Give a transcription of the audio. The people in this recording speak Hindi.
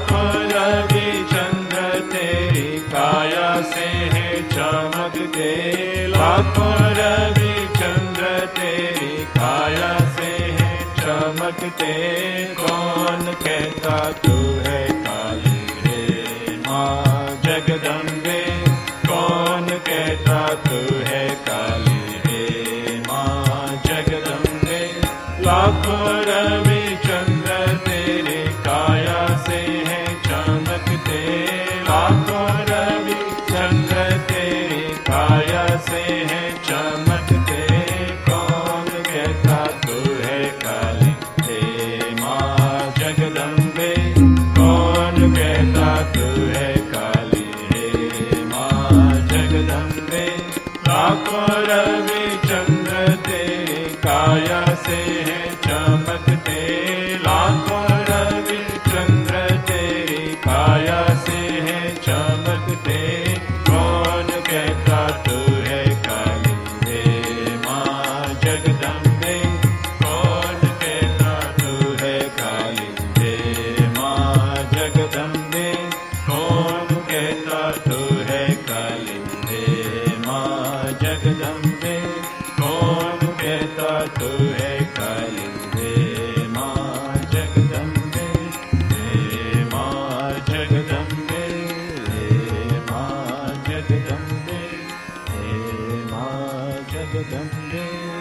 लाखों रवि चंद्र काया से है चमकते लाखों रवि चंद्र काया से है कौन कहता तू है काली हे माँ कौन कहता तू है काली हे माँ रवि चंद्र से है चमकते। कौन कहता, तू है काली माँ कौन कहता, तू है काली हे माँ काया जगदम्बे कौन कहता तू है काली हे माँ जगदम्बे जगदम् को का तु मा जगदम् जगदम् जदम् जगदम्